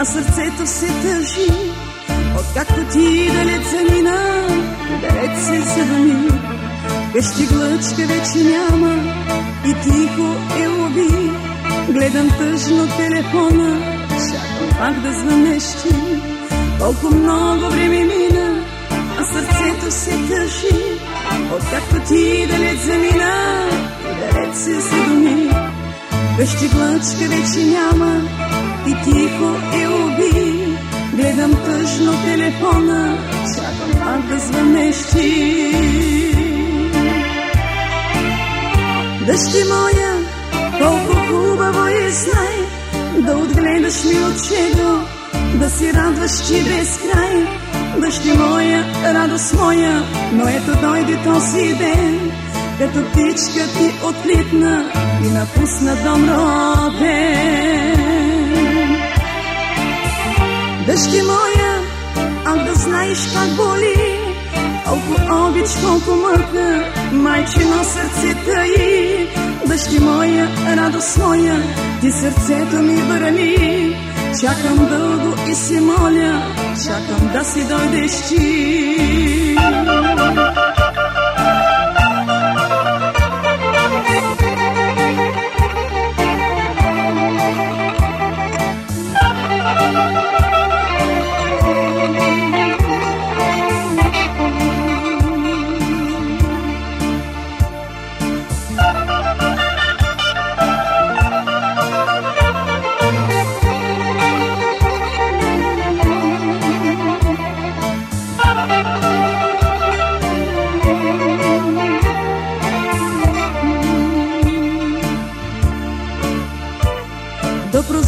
а сърцето се тъжи. Откакто ти далеч замина, далеч се задуми. Къщи глъчка вече няма и тихо е уби. Гледам тъжно телефона, чакам пак да звънеш ти. Колко много време мина, а сърцето се тъжи. Откакто ти далеч замина, далеч се задуми. Къщи глъчка вече няма и тихо е уби. Гледам тъжно телефона, чакам пак да звънеш ти. Дъщи моя, колко хубаво е знай, да отгледаш ми очего, да си радваш ти без край. Дъщи моя, радост моя, но ето дойде този ден, като птичка ти отлитна и напусна дом роден. Дъщи моя, а да знаеш как боли, колко обич, колко мъка, майчино сърцета и Дъщи моя, радост моя, ти сърцето ми брани. Чакам дълго и се моля, чакам да си дойдеш ти.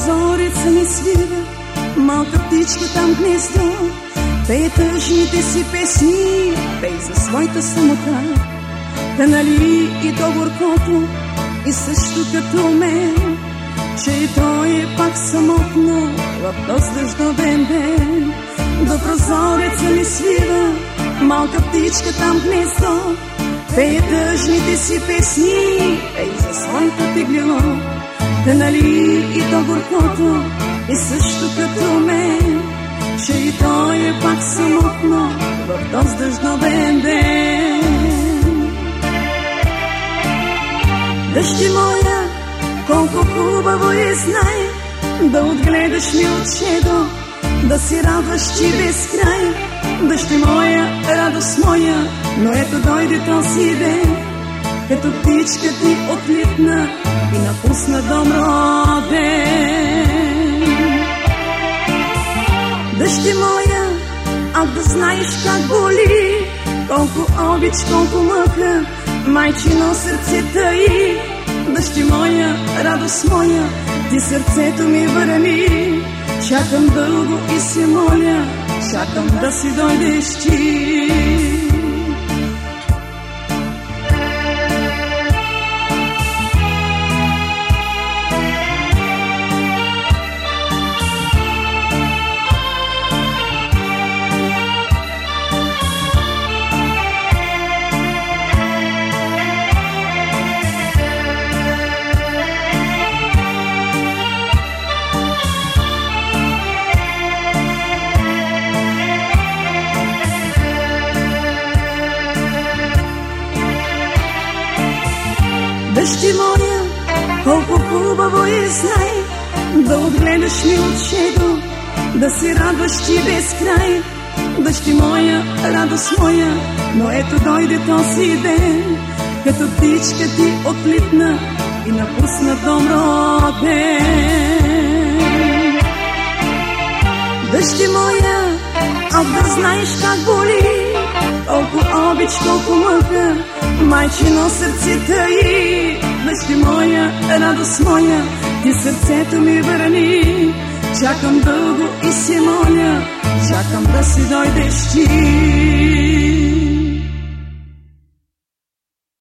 Прозореца ми свира малка птичка там гнездо, пее тъжните си песни, пей за своята самота. Та нали и до горкото, и също като мен, че и той е пак самотно в този дъждовен ден. До прозореца ми свира малка птичка там гнездо, пее тъжните си песни, пей за своята теглило. Да нали и до горкото и също като мен, че и той е пак самотно в този дъждовен ден. Дъщи моя, колко хубаво е знай, да отгледаш ми отчедо, да си радваш ти без край. Дъщи моя, радост моя, но ето дойде този ден, като птичка ти отлитна и напусна дом роден. Дъщи моя, а да знаеш как боли, колко обич, колко мъка, майчино сърцета и Дъщи моя, радост моя, ти сърцето ми върни. Чакам дълго и се моля, чакам да си дойдеш ти. Дъщи моя, колко хубаво е знай, да отгледаш ми отчедо, да се радваш ти без край. Дъщи моя, радост моя, но ето дойде този ден, като птичка ти отлитна и напусна дом роден. Дъщи моя, а да знаеш как боли, колко обич, колко мъка, майчино сърцета и Дъщи моя, радост моя, ти сърцето ми върни. Чакам дълго и се моля, чакам да си дойдеш ти.